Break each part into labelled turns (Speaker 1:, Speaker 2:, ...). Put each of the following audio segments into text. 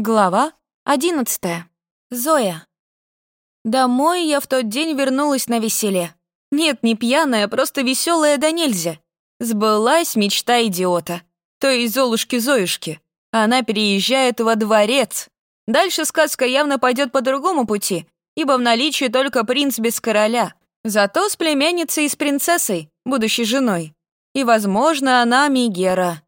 Speaker 1: Глава одиннадцатая. Зоя. Домой я в тот день вернулась на веселе. Нет, не пьяная, просто веселая да нельзя. Сбылась мечта идиота. То есть Золушки-Зоюшки. Она переезжает во дворец. Дальше сказка явно пойдет по другому пути, ибо в наличии только принц без короля. Зато с племянницей и с принцессой, будущей женой. И, возможно, она Мигера.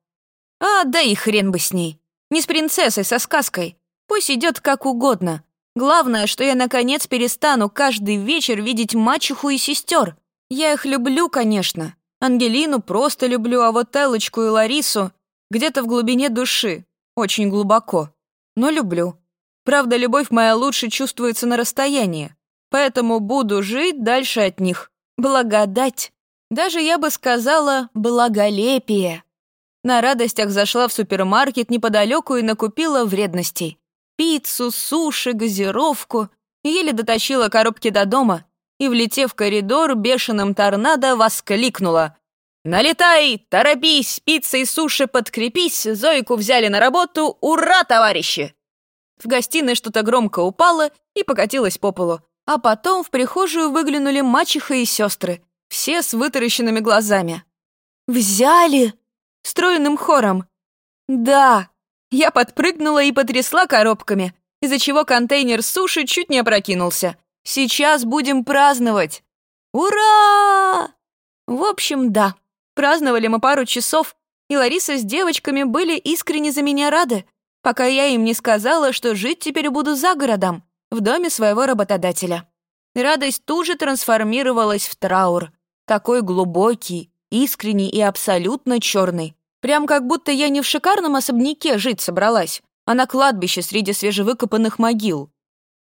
Speaker 1: А, да и хрен бы с ней. Не с принцессой, со сказкой. Пусть идет как угодно. Главное, что я наконец перестану каждый вечер видеть мачеху и сестер. Я их люблю, конечно. Ангелину просто люблю, а вот Элочку и Ларису где-то в глубине души. Очень глубоко. Но люблю. Правда, любовь моя лучше чувствуется на расстоянии. Поэтому буду жить дальше от них. Благодать. Даже я бы сказала, благолепие. На радостях зашла в супермаркет неподалеку и накупила вредностей. Пиццу, суши, газировку. Еле дотащила коробки до дома и, влетев в коридор, бешеным торнадо воскликнула. «Налетай! Торопись! Пицца и суши подкрепись! Зойку взяли на работу! Ура, товарищи!» В гостиной что-то громко упало и покатилось по полу. А потом в прихожую выглянули мачеха и сестры, все с вытаращенными глазами. «Взяли!» Стройным хором. «Да!» Я подпрыгнула и потрясла коробками, из-за чего контейнер суши чуть не опрокинулся. «Сейчас будем праздновать!» «Ура!» В общем, да. Праздновали мы пару часов, и Лариса с девочками были искренне за меня рады, пока я им не сказала, что жить теперь буду за городом, в доме своего работодателя. Радость тут же трансформировалась в траур, такой глубокий, искренний и абсолютно черный. Прям как будто я не в шикарном особняке жить собралась, а на кладбище среди свежевыкопанных могил.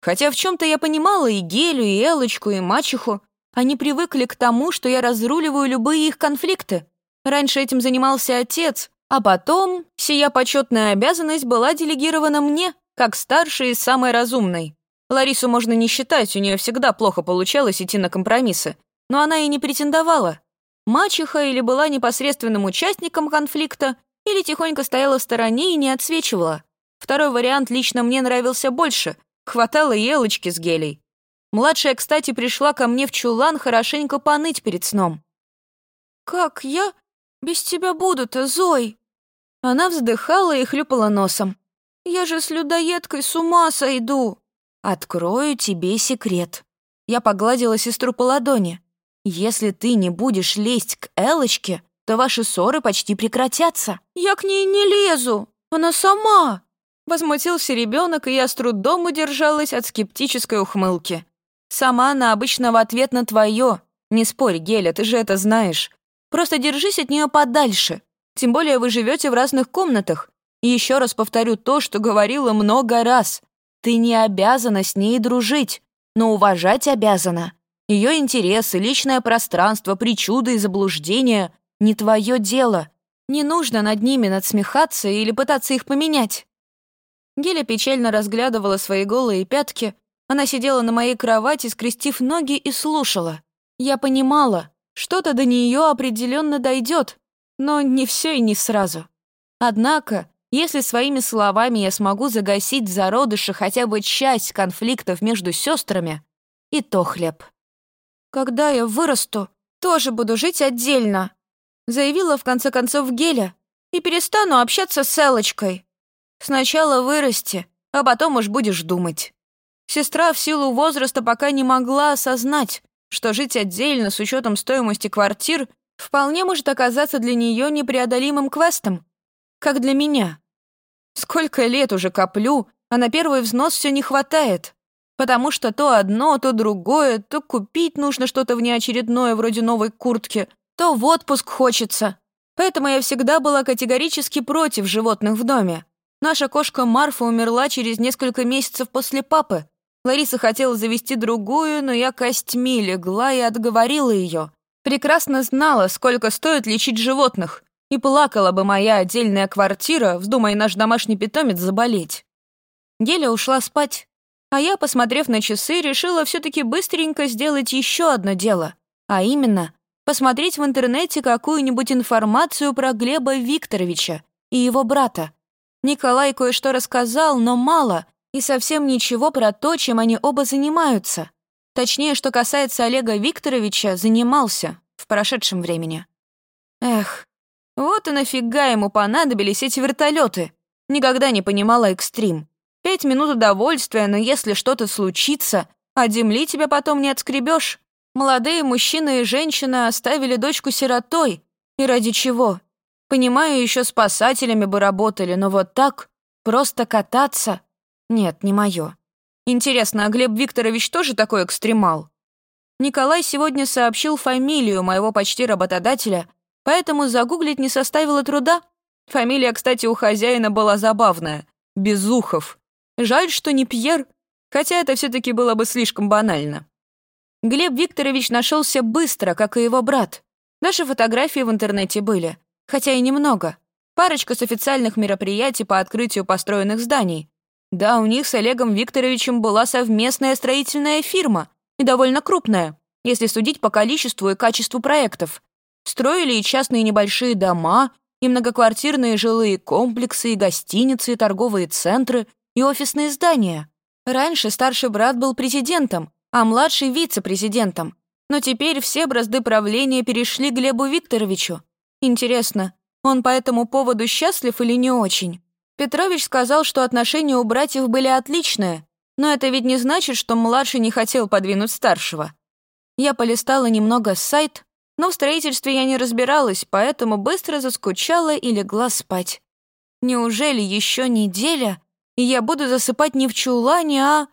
Speaker 1: Хотя в чем-то я понимала и Гелю, и Элочку, и мачеху. Они привыкли к тому, что я разруливаю любые их конфликты. Раньше этим занимался отец, а потом сия почетная обязанность была делегирована мне, как старшей и самой разумной. Ларису можно не считать, у нее всегда плохо получалось идти на компромиссы, но она и не претендовала. Мачеха или была непосредственным участником конфликта, или тихонько стояла в стороне и не отсвечивала. Второй вариант лично мне нравился больше. Хватало елочки с гелей. Младшая, кстати, пришла ко мне в чулан хорошенько поныть перед сном. «Как я без тебя буду-то, Зой?» Она вздыхала и хлюпала носом. «Я же с людоедкой с ума сойду!» «Открою тебе секрет». Я погладила сестру по ладони. Если ты не будешь лезть к Элочке, то ваши ссоры почти прекратятся. Я к ней не лезу, она сама. Возмутился ребенок, и я с трудом удержалась от скептической ухмылки. Сама она обычно в ответ на твое. Не спорь, Геля, ты же это знаешь. Просто держись от нее подальше. Тем более вы живете в разных комнатах. И еще раз повторю то, что говорила много раз. Ты не обязана с ней дружить, но уважать обязана. Ее интересы, личное пространство, причуды и заблуждения — не твое дело. Не нужно над ними надсмехаться или пытаться их поменять. Геля печально разглядывала свои голые пятки. Она сидела на моей кровати, скрестив ноги и слушала. Я понимала, что-то до нее определенно дойдет, но не все и не сразу. Однако, если своими словами я смогу загасить в зародыше хотя бы часть конфликтов между сестрами, и то хлеб. «Когда я вырасту, тоже буду жить отдельно», заявила в конце концов Геля, и перестану общаться с Элочкой. Сначала вырасти, а потом уж будешь думать. Сестра в силу возраста пока не могла осознать, что жить отдельно с учетом стоимости квартир вполне может оказаться для нее непреодолимым квестом, как для меня. Сколько лет уже коплю, а на первый взнос все не хватает. Потому что то одно, то другое, то купить нужно что-то внеочередное, вроде новой куртки, то в отпуск хочется. Поэтому я всегда была категорически против животных в доме. Наша кошка Марфа умерла через несколько месяцев после папы. Лариса хотела завести другую, но я костьми легла и отговорила ее. Прекрасно знала, сколько стоит лечить животных. И плакала бы моя отдельная квартира, вздумай наш домашний питомец заболеть. Геля ушла спать. А я, посмотрев на часы, решила все таки быстренько сделать еще одно дело. А именно, посмотреть в интернете какую-нибудь информацию про Глеба Викторовича и его брата. Николай кое-что рассказал, но мало, и совсем ничего про то, чем они оба занимаются. Точнее, что касается Олега Викторовича, занимался в прошедшем времени. Эх, вот и нафига ему понадобились эти вертолеты. Никогда не понимала экстрим. Пять минут удовольствия, но если что-то случится, от земли тебя потом не отскребешь. Молодые мужчина и женщина оставили дочку сиротой. И ради чего? Понимаю, еще спасателями бы работали, но вот так, просто кататься? Нет, не мое. Интересно, а Глеб Викторович тоже такой экстремал? Николай сегодня сообщил фамилию моего почти работодателя, поэтому загуглить не составило труда. Фамилия, кстати, у хозяина была забавная — Безухов. Жаль, что не Пьер, хотя это все таки было бы слишком банально. Глеб Викторович нашелся быстро, как и его брат. Даже фотографии в интернете были, хотя и немного. Парочка с официальных мероприятий по открытию построенных зданий. Да, у них с Олегом Викторовичем была совместная строительная фирма, и довольно крупная, если судить по количеству и качеству проектов. Строили и частные небольшие дома, и многоквартирные жилые комплексы, и гостиницы, и торговые центры, и офисные здания. Раньше старший брат был президентом, а младший — вице-президентом. Но теперь все бразды правления перешли Глебу Викторовичу. Интересно, он по этому поводу счастлив или не очень? Петрович сказал, что отношения у братьев были отличные, но это ведь не значит, что младший не хотел подвинуть старшего. Я полистала немного сайт, но в строительстве я не разбиралась, поэтому быстро заскучала и легла спать. Неужели еще неделя, и я буду засыпать не в чулане, а...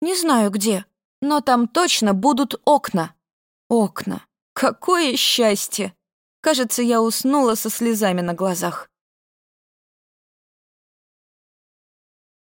Speaker 1: Не знаю где, но там точно будут окна. Окна. Какое счастье! Кажется, я уснула со слезами на глазах.